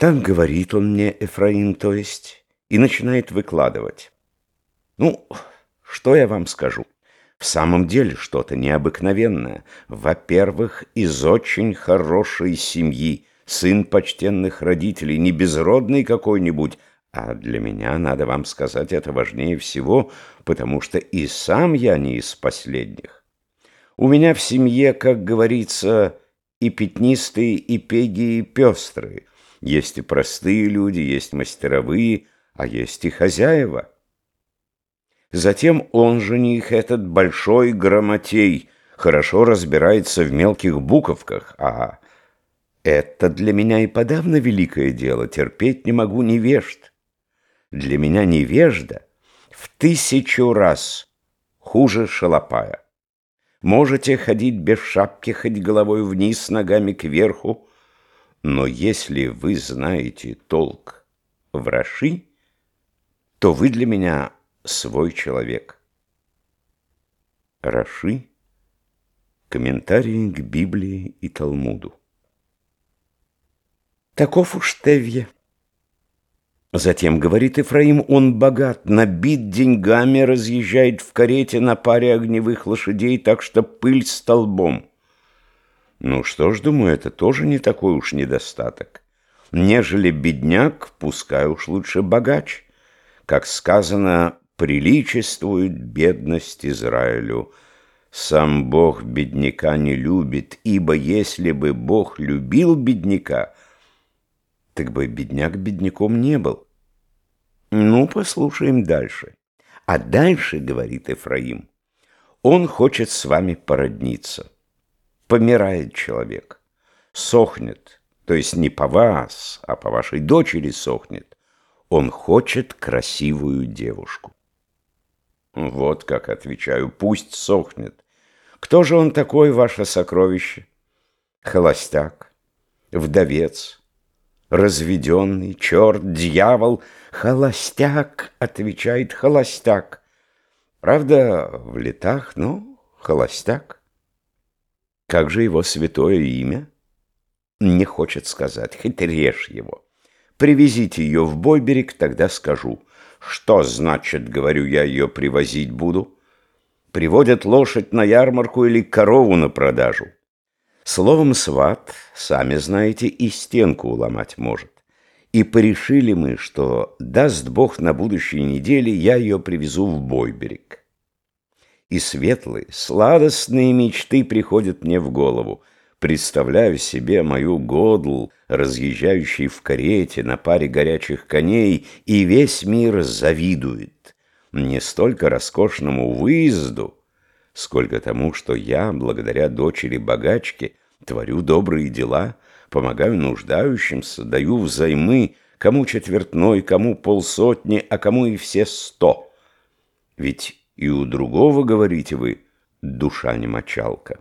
Так говорит он мне, Эфраим, то есть, и начинает выкладывать. Ну, что я вам скажу? В самом деле что-то необыкновенное. Во-первых, из очень хорошей семьи, сын почтенных родителей, не безродный какой-нибудь, а для меня, надо вам сказать, это важнее всего, потому что и сам я не из последних. У меня в семье, как говорится, и пятнистые, и пеги, и пестрые. Есть и простые люди, есть мастеровые, а есть и хозяева. Затем он жених, этот большой грамотей, хорошо разбирается в мелких буковках, а это для меня и подавно великое дело, терпеть не могу невежд. Для меня невежда в тысячу раз хуже шалопая. Можете ходить без шапки, хоть головой вниз, ногами кверху, но если вы знаете толк в Раши, то вы для меня свой человек. Раши. Комментарии к Библии и Талмуду. Таков уж Тевье. Затем, говорит Ифраим, он богат, набит деньгами, разъезжает в карете на паре огневых лошадей, так что пыль столбом. Ну что ж, думаю, это тоже не такой уж недостаток. Нежели бедняк, пускай уж лучше богач. Как сказано, приличествует бедность Израилю. Сам Бог бедняка не любит, ибо если бы Бог любил бедняка, так бы бедняк бедняком не был. Ну, послушаем дальше. А дальше, говорит Эфраим, он хочет с вами породниться помирает человек, сохнет, то есть не по вас, а по вашей дочери сохнет. Он хочет красивую девушку. Вот как отвечаю, пусть сохнет. Кто же он такой, ваше сокровище? Холостяк, вдовец, разведенный, черт, дьявол. Холостяк, отвечает холостяк. Правда, в летах, но холостяк. Как же его святое имя? Не хочет сказать, хоть режь его. Привезите ее в Бойберег, тогда скажу. Что значит, говорю я, ее привозить буду? Приводят лошадь на ярмарку или корову на продажу. Словом, сват, сами знаете, и стенку уломать может. И порешили мы, что даст Бог на будущей неделе, я ее привезу в Бойберег и светлые, сладостные мечты приходят мне в голову. Представляю себе мою Годл, разъезжающий в карете на паре горячих коней, и весь мир завидует. Не столько роскошному выезду, сколько тому, что я, благодаря дочери-богачке, творю добрые дела, помогаю нуждающимся, даю взаймы, кому четвертной, кому полсотни, а кому и все сто. Ведь и у другого, говорите вы, душа не мочалка.